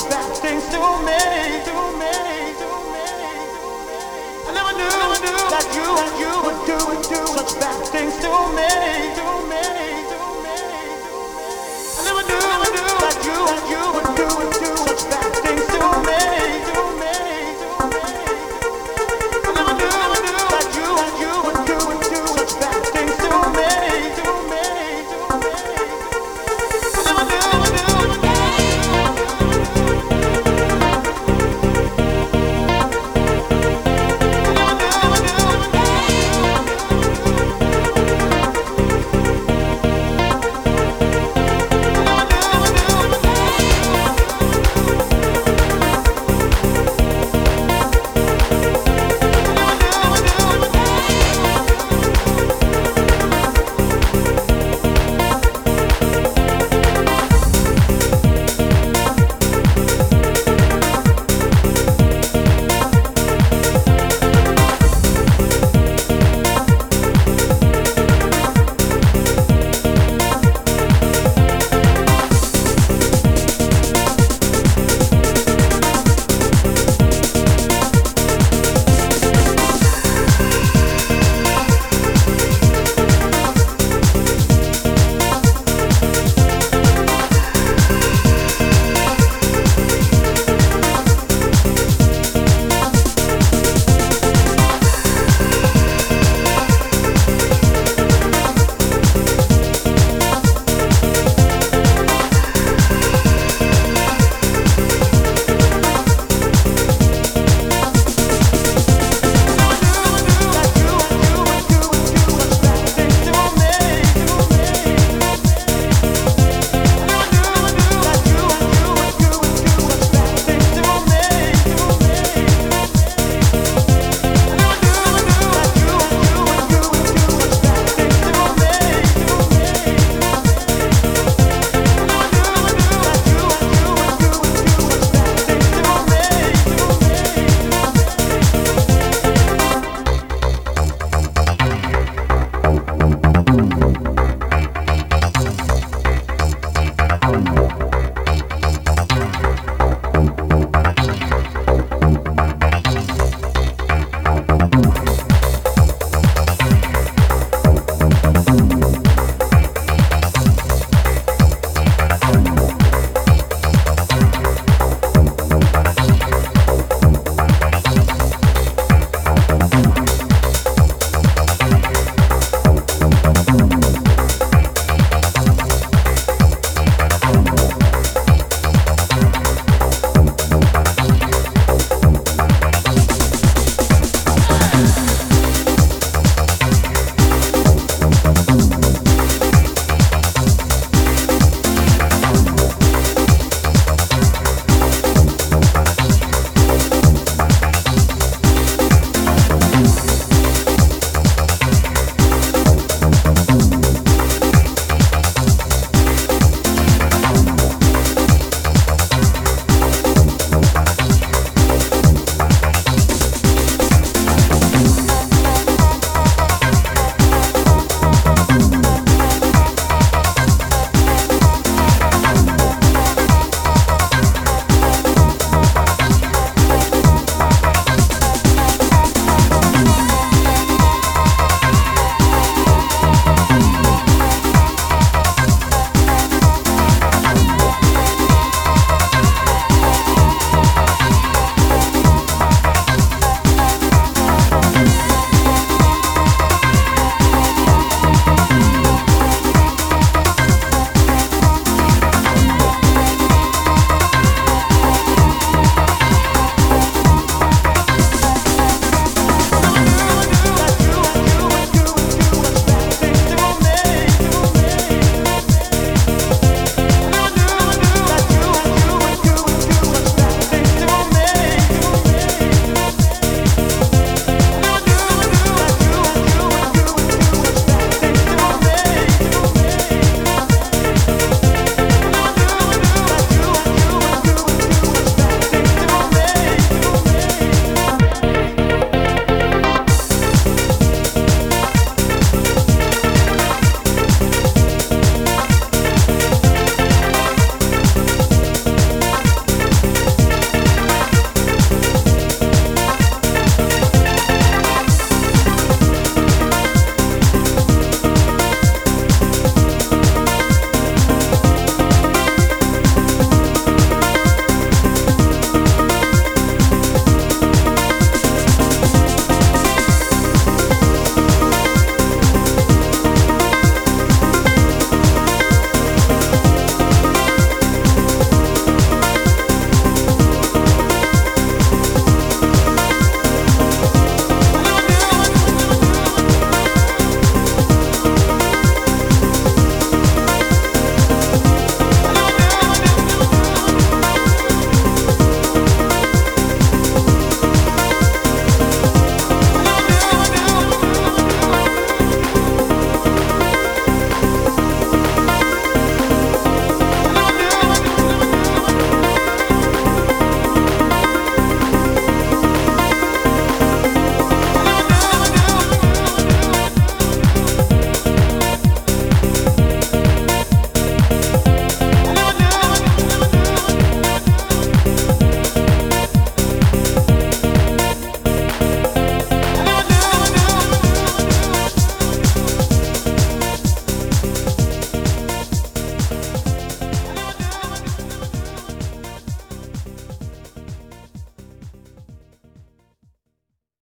such bad things to me,